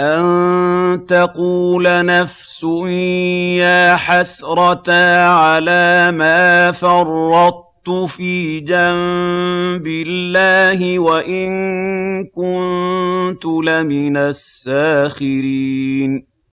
أَن تَقُولَ نَفْسٌ يَا حَسْرَتَا عَلَىٰ مَا فَرَّطتُ فِي جَنبِ اللَّهِ وَإِن كُنتُ لَمِنَ السَّاخِرِينَ